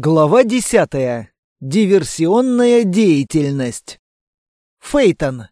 Глава десятая. Диверсионная деятельность. Фейтон.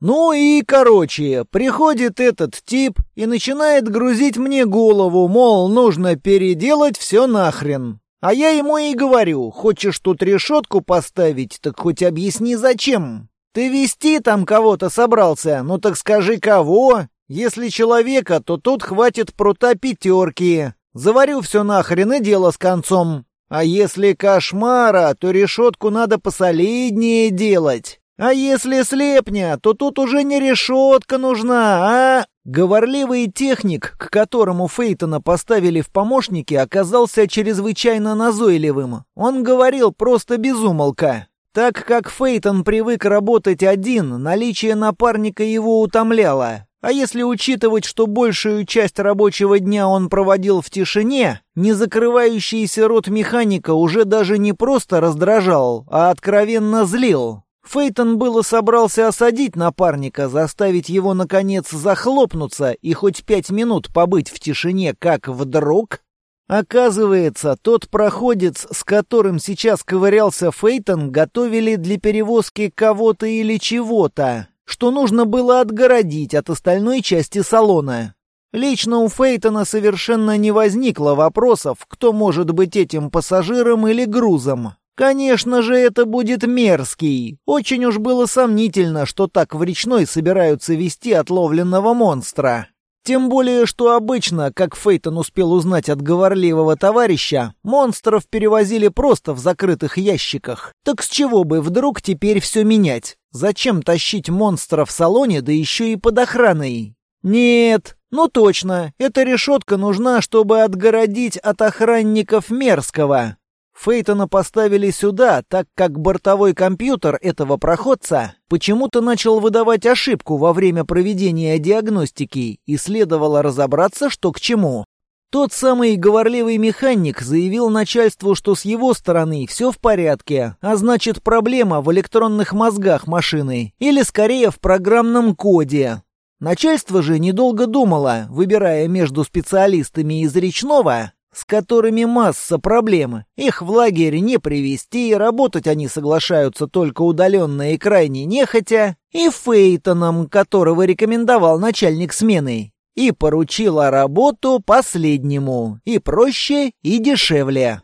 Ну и, короче, приходит этот тип и начинает грузить мне голову, мол, нужно переделать все нахрен. А я ему и говорю, хочешь тут решетку поставить, так хоть объясни зачем. Ты вести там кого-то собрался, ну так скажи кого. Если человека, то тут хватит прута пятерки. Заварю все нахрен и дело с концом. А если кошмара, то решетку надо посолиднее делать. А если слепня, то тут уже не решетка нужна, а... Говорливый техник, к которому Фейтона поставили в помощники, оказался чрезвычайно назойливым. Он говорил просто безумолка. Так как Фейтон привык работать один, наличие напарника его утомляло. А если учитывать, что большую часть рабочего дня он проводил в тишине, не закрывающийся рот механика уже даже не просто раздражал, а откровенно злил. Фейтон было собрался осадить напарника, заставить его, наконец, захлопнуться и хоть пять минут побыть в тишине, как вдруг... Оказывается, тот проходец, с которым сейчас ковырялся Фейтон, готовили для перевозки кого-то или чего-то что нужно было отгородить от остальной части салона. Лично у Фейтона совершенно не возникло вопросов, кто может быть этим пассажиром или грузом. Конечно же, это будет мерзкий. Очень уж было сомнительно, что так в речной собираются вести отловленного монстра. Тем более, что обычно, как Фейтон успел узнать от говорливого товарища, монстров перевозили просто в закрытых ящиках. Так с чего бы вдруг теперь все менять? Зачем тащить монстра в салоне, да еще и под охраной? Нет, ну точно, эта решетка нужна, чтобы отгородить от охранников Мерзкого. Фейтона поставили сюда, так как бортовой компьютер этого проходца почему-то начал выдавать ошибку во время проведения диагностики, и следовало разобраться, что к чему. Тот самый говорливый механик заявил начальству, что с его стороны все в порядке, а значит проблема в электронных мозгах машины, или скорее в программном коде. Начальство же недолго думало, выбирая между специалистами из речного с которыми масса проблем. Их в лагерь не привести, работать они соглашаются только удаленно и крайне нехотя, и Фейтоном, которого рекомендовал начальник смены, и поручила работу последнему, и проще, и дешевле.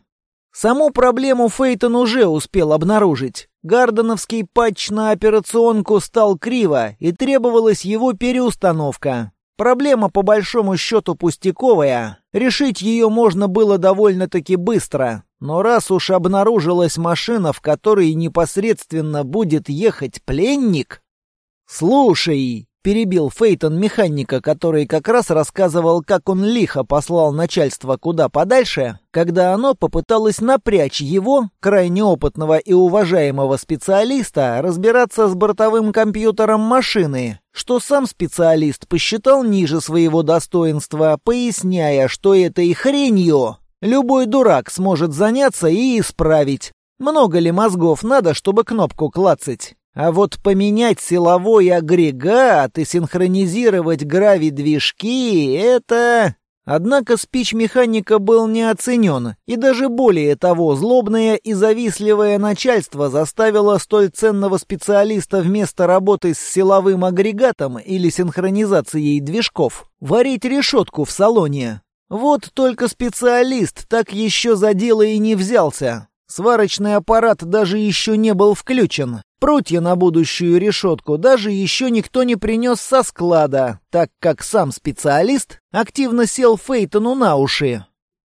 Саму проблему Фейтон уже успел обнаружить. Гарденовский патч на операционку стал криво, и требовалась его переустановка. Проблема по большому счету пустяковая. Решить ее можно было довольно-таки быстро. Но раз уж обнаружилась машина, в которой непосредственно будет ехать пленник... «Слушай, Перебил Фейтон механика, который как раз рассказывал, как он лихо послал начальство куда подальше, когда оно попыталось напрячь его, крайне опытного и уважаемого специалиста, разбираться с бортовым компьютером машины, что сам специалист посчитал ниже своего достоинства, поясняя, что этой хренью любой дурак сможет заняться и исправить. Много ли мозгов надо, чтобы кнопку клацать? А вот поменять силовой агрегат и синхронизировать грави-движки — это... Однако спич механика был не оценен, и даже более того, злобное и завистливое начальство заставило столь ценного специалиста вместо работы с силовым агрегатом или синхронизацией движков варить решетку в салоне. Вот только специалист так еще за дело и не взялся. Сварочный аппарат даже еще не был включен. Прутья на будущую решетку даже еще никто не принес со склада, так как сам специалист активно сел Фейтону на уши.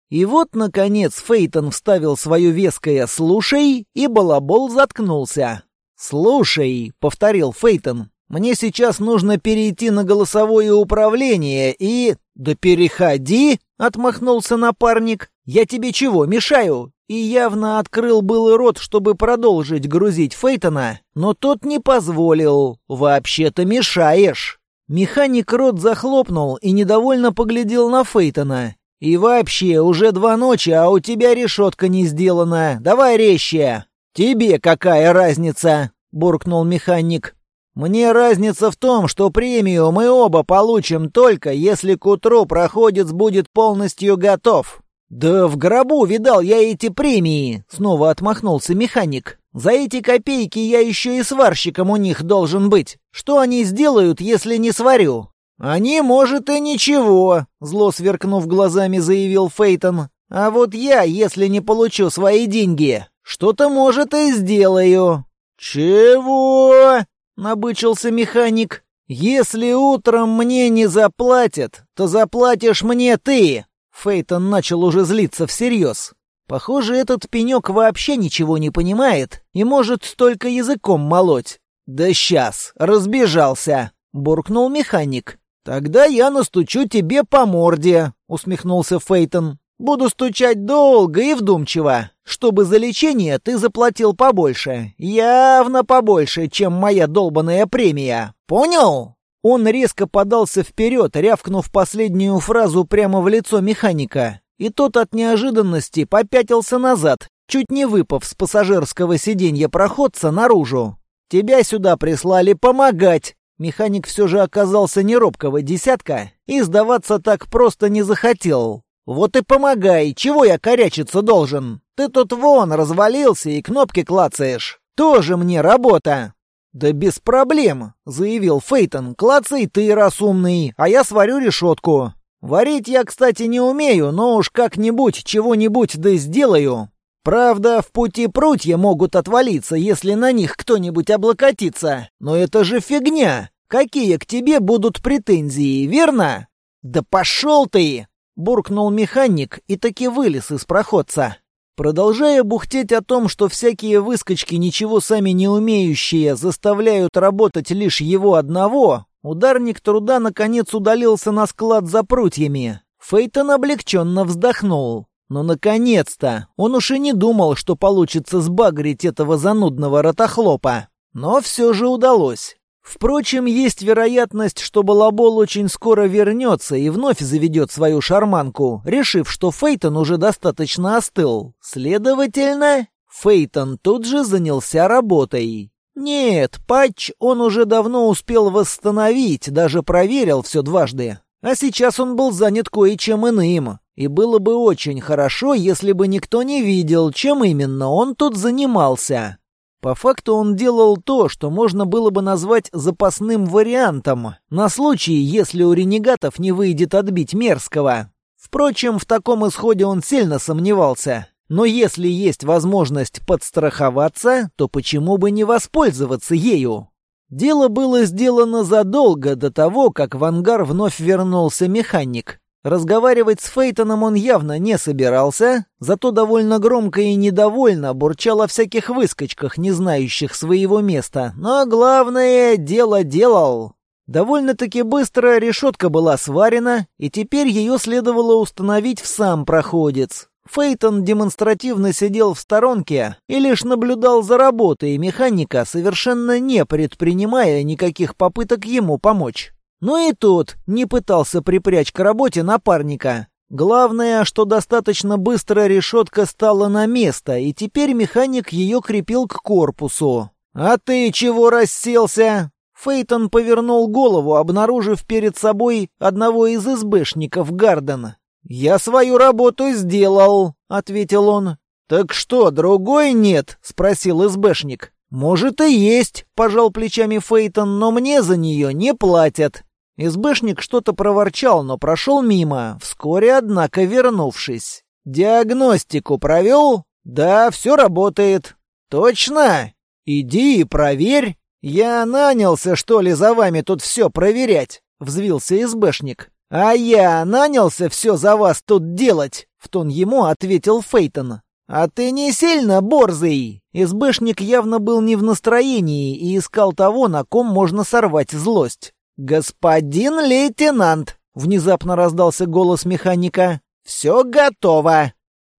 И вот, наконец, Фейтон вставил свое веское «слушай», и балабол заткнулся. «Слушай», — повторил Фейтон, — «мне сейчас нужно перейти на голосовое управление и...» «Да переходи», — отмахнулся напарник. «Я тебе чего, мешаю? и явно открыл был рот, чтобы продолжить грузить Фейтона, но тот не позволил. «Вообще-то мешаешь!» Механик рот захлопнул и недовольно поглядел на Фейтона. «И вообще, уже два ночи, а у тебя решетка не сделана. Давай резче!» «Тебе какая разница?» — буркнул механик. «Мне разница в том, что премию мы оба получим только, если к утру проходец будет полностью готов. «Да в гробу видал я эти премии!» — снова отмахнулся механик. «За эти копейки я еще и сварщиком у них должен быть. Что они сделают, если не сварю?» «Они, может, и ничего», — зло сверкнув глазами, заявил Фейтон. «А вот я, если не получу свои деньги, что-то, может, и сделаю». «Чего?» — набычился механик. «Если утром мне не заплатят, то заплатишь мне ты!» Фейтон начал уже злиться всерьез. Похоже, этот пенек вообще ничего не понимает и может только языком молоть. «Да сейчас, разбежался!» — буркнул механик. «Тогда я настучу тебе по морде», — усмехнулся Фейтон. «Буду стучать долго и вдумчиво, чтобы за лечение ты заплатил побольше, явно побольше, чем моя долбаная премия. Понял?» Он резко подался вперед, рявкнув последнюю фразу прямо в лицо механика. И тот от неожиданности попятился назад, чуть не выпав с пассажирского сиденья проходца наружу. «Тебя сюда прислали помогать!» Механик все же оказался неробкого десятка и сдаваться так просто не захотел. «Вот и помогай, чего я корячиться должен? Ты тут вон развалился и кнопки клацаешь. Тоже мне работа!» «Да без проблем», — заявил Фейтон. «Клацай ты, раз умный, а я сварю решетку. Варить я, кстати, не умею, но уж как-нибудь чего-нибудь да сделаю. Правда, в пути прутья могут отвалиться, если на них кто-нибудь облокотится. Но это же фигня. Какие к тебе будут претензии, верно?» «Да пошел ты!» — буркнул механик и таки вылез из проходца. Продолжая бухтеть о том, что всякие выскочки, ничего сами не умеющие, заставляют работать лишь его одного, ударник труда наконец удалился на склад за прутьями. Фейтон облегченно вздохнул. Но «Ну, наконец-то! Он уж и не думал, что получится сбагрить этого занудного ротохлопа. Но все же удалось. Впрочем, есть вероятность, что Балабол очень скоро вернется и вновь заведет свою шарманку, решив, что Фейтон уже достаточно остыл. Следовательно, Фейтон тут же занялся работой. Нет, патч он уже давно успел восстановить, даже проверил все дважды. А сейчас он был занят кое-чем иным. И было бы очень хорошо, если бы никто не видел, чем именно он тут занимался. По факту он делал то, что можно было бы назвать запасным вариантом, на случай, если у ренегатов не выйдет отбить Мерзкого. Впрочем, в таком исходе он сильно сомневался. Но если есть возможность подстраховаться, то почему бы не воспользоваться ею? Дело было сделано задолго до того, как в ангар вновь вернулся механик. Разговаривать с Фейтоном он явно не собирался, зато довольно громко и недовольно бурчал о всяких выскочках, не знающих своего места. Но главное, дело делал. Довольно-таки быстро решетка была сварена, и теперь ее следовало установить в сам проходец. Фейтон демонстративно сидел в сторонке и лишь наблюдал за работой механика, совершенно не предпринимая никаких попыток ему помочь. Но и тот не пытался припрячь к работе напарника. Главное, что достаточно быстро решетка стала на место, и теперь механик ее крепил к корпусу. «А ты чего расселся?» Фейтон повернул голову, обнаружив перед собой одного из избэшников Гардена. «Я свою работу сделал», — ответил он. «Так что, другой нет?» — спросил избэшник. «Может и есть», — пожал плечами Фейтон, «но мне за нее не платят. СБшник что-то проворчал, но прошел мимо, вскоре, однако, вернувшись. «Диагностику провел?» «Да, все работает». «Точно? Иди и проверь. Я нанялся, что ли, за вами тут все проверять?» — взвился СБшник. «А я нанялся все за вас тут делать», — в тон ему ответил Фейтон. «А ты не сильно борзый!» СБшник явно был не в настроении и искал того, на ком можно сорвать злость. «Господин лейтенант!» — внезапно раздался голос механика. «Все готово!»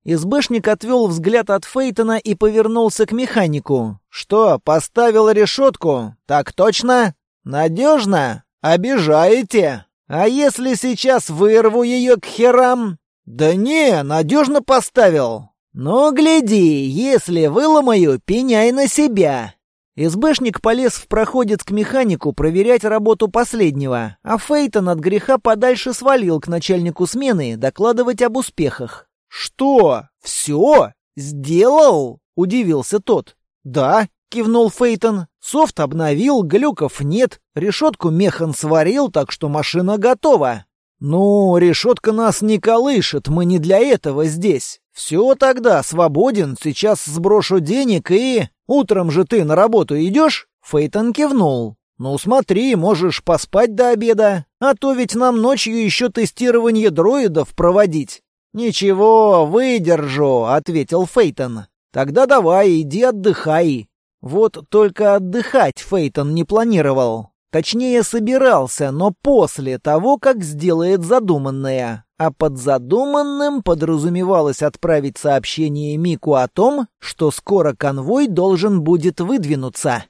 Избышник отвел взгляд от Фейтона и повернулся к механику. «Что, поставил решетку? Так точно? Надежно? Обижаете? А если сейчас вырву ее к херам?» «Да не, надежно поставил. Ну, гляди, если выломаю, пеняй на себя. СБшник полез в проходец к механику проверять работу последнего, а Фейтон от греха подальше свалил к начальнику смены докладывать об успехах. «Что? Все? Сделал?» — удивился тот. «Да», — кивнул Фейтон. «Софт обновил, глюков нет, решетку механ сварил, так что машина готова». «Ну, решетка нас не колышет, мы не для этого здесь. Все тогда, свободен, сейчас сброшу денег и... Утром же ты на работу идешь?» Фейтон кивнул. «Ну смотри, можешь поспать до обеда, а то ведь нам ночью еще тестирование дроидов проводить». «Ничего, выдержу», — ответил Фейтон. «Тогда давай, иди отдыхай». Вот только отдыхать Фейтон не планировал. Точнее, собирался, но после того, как сделает задуманное. А под задуманным подразумевалось отправить сообщение Мику о том, что скоро конвой должен будет выдвинуться.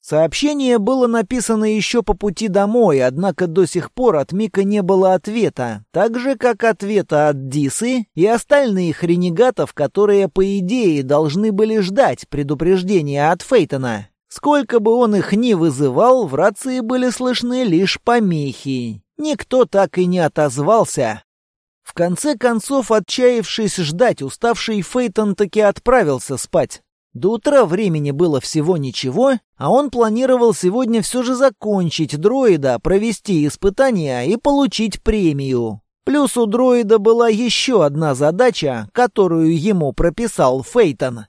Сообщение было написано еще по пути домой, однако до сих пор от Мика не было ответа, так же, как ответа от Дисы и остальных ренегатов, которые, по идее, должны были ждать предупреждения от Фейтона. Сколько бы он их ни вызывал, в рации были слышны лишь помехи. Никто так и не отозвался. В конце концов, отчаявшись ждать, уставший Фейтон таки отправился спать. До утра времени было всего ничего, а он планировал сегодня все же закончить дроида, провести испытания и получить премию. Плюс у дроида была еще одна задача, которую ему прописал Фейтон.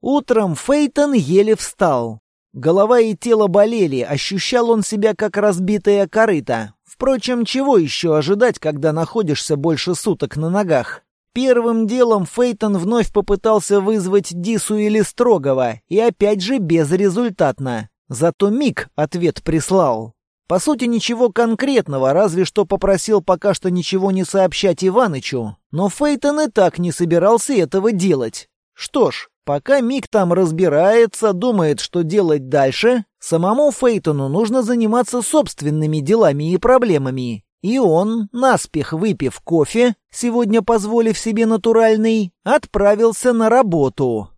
Утром Фейтон еле встал. Голова и тело болели, ощущал он себя как разбитая корыта. Впрочем, чего еще ожидать, когда находишься больше суток на ногах? Первым делом Фейтон вновь попытался вызвать Дису или Строгова, и опять же безрезультатно. Зато Мик ответ прислал. По сути, ничего конкретного, разве что попросил пока что ничего не сообщать Иванычу. Но Фейтон и так не собирался этого делать. Что ж, пока Мик там разбирается, думает, что делать дальше, самому Фейтону нужно заниматься собственными делами и проблемами. И он, наспех выпив кофе, сегодня позволив себе натуральный, отправился на работу.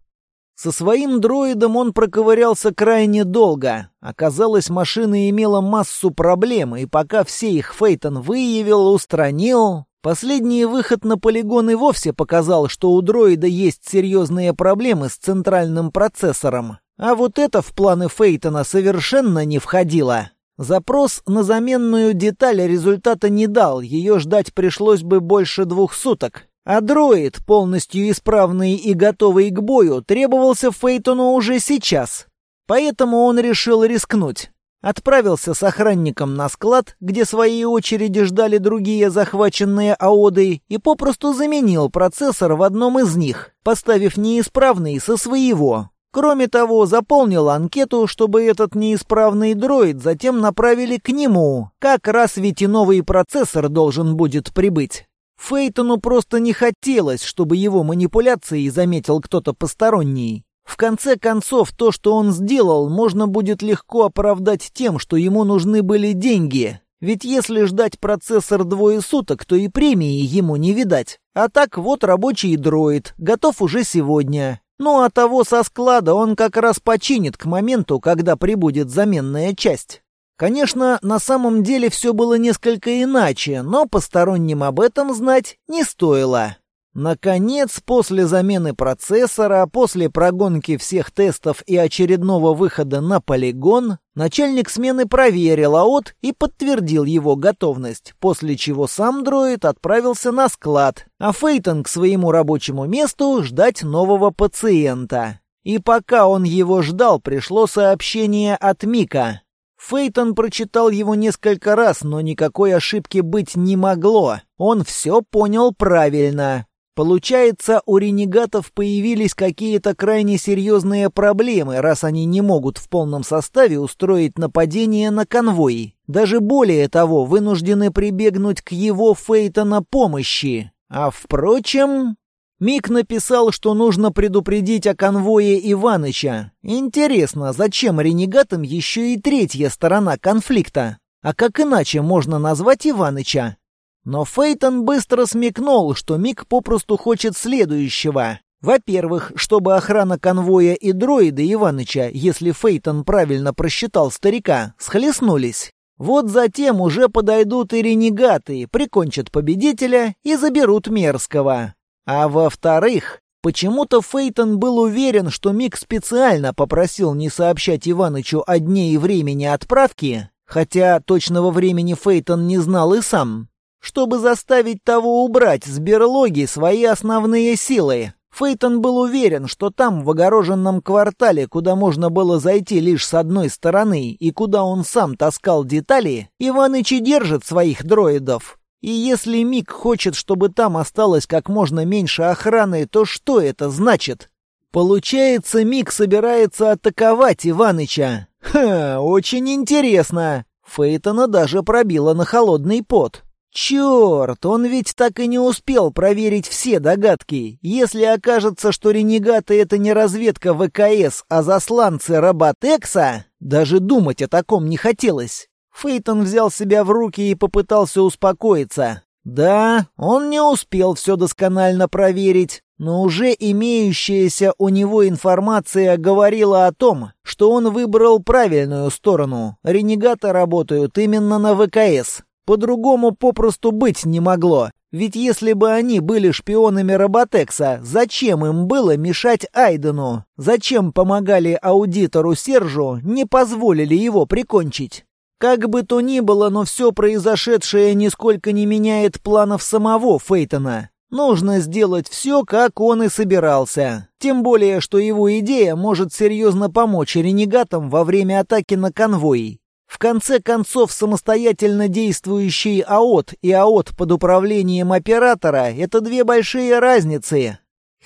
Со своим дроидом он проковырялся крайне долго. Оказалось, машина имела массу проблем, и пока все их Фейтон выявил, устранил, последний выход на полигон и вовсе показал, что у дроида есть серьезные проблемы с центральным процессором. А вот это в планы Фейтона совершенно не входило. Запрос на заменную деталь результата не дал, ее ждать пришлось бы больше двух суток. А дроид, полностью исправный и готовый к бою, требовался Фейтону уже сейчас. Поэтому он решил рискнуть. Отправился с охранником на склад, где своей очереди ждали другие захваченные аоды, и попросту заменил процессор в одном из них, поставив неисправный со своего. Кроме того, заполнил анкету, чтобы этот неисправный дроид затем направили к нему. Как раз ведь и новый процессор должен будет прибыть. Фейтону просто не хотелось, чтобы его манипуляции заметил кто-то посторонний. В конце концов, то, что он сделал, можно будет легко оправдать тем, что ему нужны были деньги. Ведь если ждать процессор двое суток, то и премии ему не видать. А так вот рабочий дроид, готов уже сегодня. Ну а того со склада он как раз починит к моменту, когда прибудет заменная часть. Конечно, на самом деле все было несколько иначе, но посторонним об этом знать не стоило. Наконец, после замены процессора, после прогонки всех тестов и очередного выхода на полигон, начальник смены проверил АОТ и подтвердил его готовность, после чего сам дроид отправился на склад, а Фейтон к своему рабочему месту ждать нового пациента. И пока он его ждал, пришло сообщение от Мика. Фейтон прочитал его несколько раз, но никакой ошибки быть не могло. Он все понял правильно. Получается, у ренегатов появились какие-то крайне серьезные проблемы, раз они не могут в полном составе устроить нападение на конвой. Даже более того, вынуждены прибегнуть к его Фейтона помощи. А впрочем... Мик написал, что нужно предупредить о конвое Иваныча. Интересно, зачем ренегатам еще и третья сторона конфликта? А как иначе можно назвать Иваныча? Но Фейтон быстро смекнул, что Мик попросту хочет следующего. Во-первых, чтобы охрана конвоя и дроиды Иваныча, если Фейтон правильно просчитал старика, схлестнулись. Вот затем уже подойдут и ренегаты, прикончат победителя и заберут мерзкого. А во-вторых, почему-то Фейтон был уверен, что Мик специально попросил не сообщать Иванычу о дне и времени отправки, хотя точного времени Фейтон не знал и сам, чтобы заставить того убрать с берлоги свои основные силы. Фейтон был уверен, что там, в огороженном квартале, куда можно было зайти лишь с одной стороны и куда он сам таскал детали, Иваныч и держит своих дроидов. И если Мик хочет, чтобы там осталось как можно меньше охраны, то что это значит? Получается, Мик собирается атаковать Иваныча. Ха, очень интересно. Фейтона даже пробило на холодный пот. Черт, он ведь так и не успел проверить все догадки. Если окажется, что ренегаты — это не разведка ВКС, а засланцы Роботекса, даже думать о таком не хотелось. Фейтон взял себя в руки и попытался успокоиться. Да, он не успел все досконально проверить, но уже имеющаяся у него информация говорила о том, что он выбрал правильную сторону. Ренегаты работают именно на ВКС. По-другому попросту быть не могло. Ведь если бы они были шпионами Роботекса, зачем им было мешать Айдену? Зачем помогали аудитору Сержу, не позволили его прикончить? Как бы то ни было, но все произошедшее нисколько не меняет планов самого Фейтона. Нужно сделать все, как он и собирался. Тем более, что его идея может серьезно помочь ренегатам во время атаки на конвой. В конце концов, самостоятельно действующий АОТ и АОТ под управлением оператора — это две большие разницы.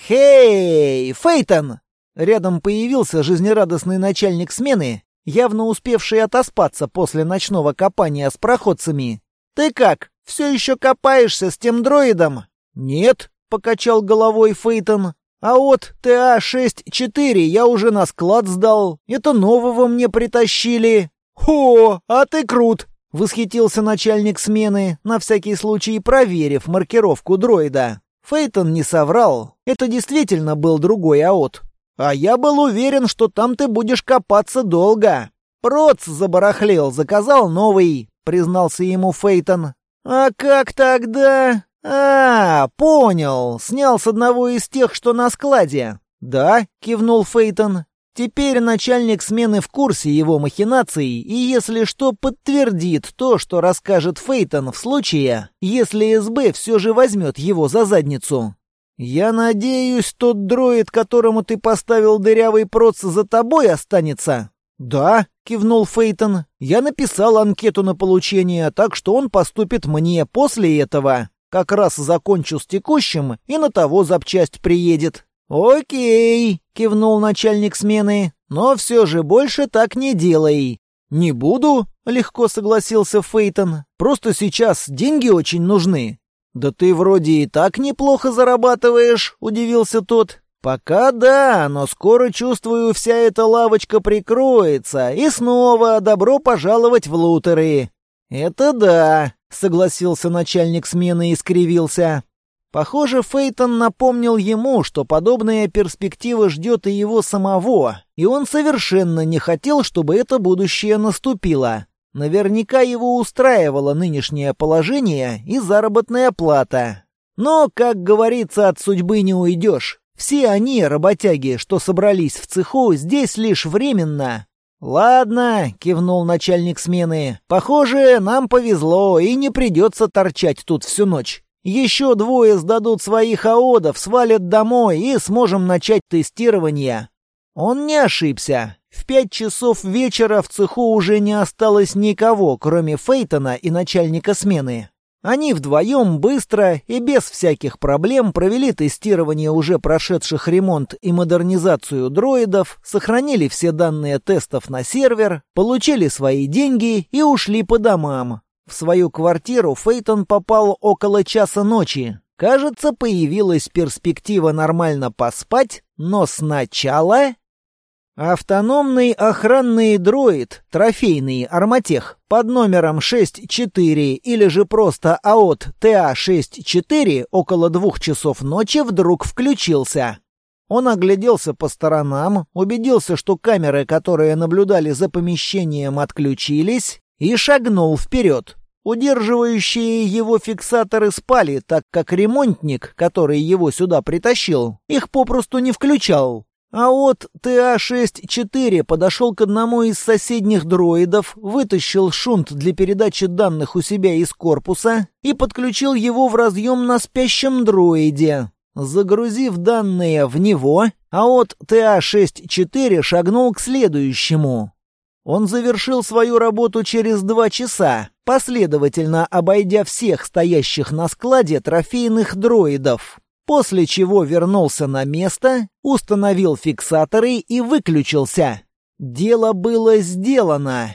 «Хей, Фейтон!» Рядом появился жизнерадостный начальник смены, явно успевший отоспаться после ночного копания с проходцами. «Ты как, все еще копаешься с тем дроидом?» «Нет», — покачал головой Фейтон. «А вот ТА-6-4 я уже на склад сдал. Это нового мне притащили. «О, а ты крут!» — восхитился начальник смены, на всякий случай проверив маркировку дроида. Фейтон не соврал. Это действительно был другой АОТ. А я был уверен, что там ты будешь копаться долго. Проц забарахлел, заказал новый, признался ему Фейтон. А как тогда? А, понял. Снял с одного из тех, что на складе. Да, кивнул Фейтон. Теперь начальник смены в курсе его махинаций и, если что, подтвердит то, что расскажет Фейтон в случае, если СБ все же возьмет его за задницу. «Я надеюсь, тот дроид, которому ты поставил дырявый проц, за тобой останется?» «Да», — кивнул Фейтон. «Я написал анкету на получение, так что он поступит мне после этого. Как раз закончу с текущим, и на того запчасть приедет». «Окей», — кивнул начальник смены, — «но все же больше так не делай». «Не буду», — легко согласился Фейтон. «Просто сейчас деньги очень нужны». «Да ты вроде и так неплохо зарабатываешь», — удивился тот. «Пока да, но скоро, чувствую, вся эта лавочка прикроется, и снова добро пожаловать в лутеры». «Это да», — согласился начальник смены и скривился. Похоже, Фейтон напомнил ему, что подобная перспектива ждет и его самого, и он совершенно не хотел, чтобы это будущее наступило. Наверняка его устраивало нынешнее положение и заработная плата. Но, как говорится, от судьбы не уйдешь. Все они, работяги, что собрались в цеху, здесь лишь временно. «Ладно», — кивнул начальник смены, — «похоже, нам повезло и не придется торчать тут всю ночь». Еще двое сдадут своих аодов, свалят домой и сможем начать тестирование. Он не ошибся. В пять часов вечера в цеху уже не осталось никого, кроме Фейтона и начальника смены. Они вдвоем быстро и без всяких проблем провели тестирование уже прошедших ремонт и модернизацию дроидов, сохранили все данные тестов на сервер, получили свои деньги и ушли по домам, в свою квартиру Фейтон попал около часа ночи. Кажется, появилась перспектива нормально поспать, но сначала... Автономный охранный дроид, трофейный арматех, под номером 6-4 или же просто АОТ ТА-6-4 около двух часов ночи вдруг включился. Он огляделся по сторонам, убедился, что камеры, которые наблюдали за помещением, отключились, и шагнул вперед. Удерживающие его фиксаторы спали, так как ремонтник, который его сюда притащил, их попросту не включал. А вот ТА-6-4 подошел к одному из соседних дроидов, вытащил шунт для передачи данных у себя из корпуса и подключил его в разъем на спящем дроиде. Загрузив данные в него, а от ТА-6-4 шагнул к следующему. Он завершил свою работу через два часа, последовательно обойдя всех стоящих на складе трофейных дроидов после чего вернулся на место, установил фиксаторы и выключился. Дело было сделано,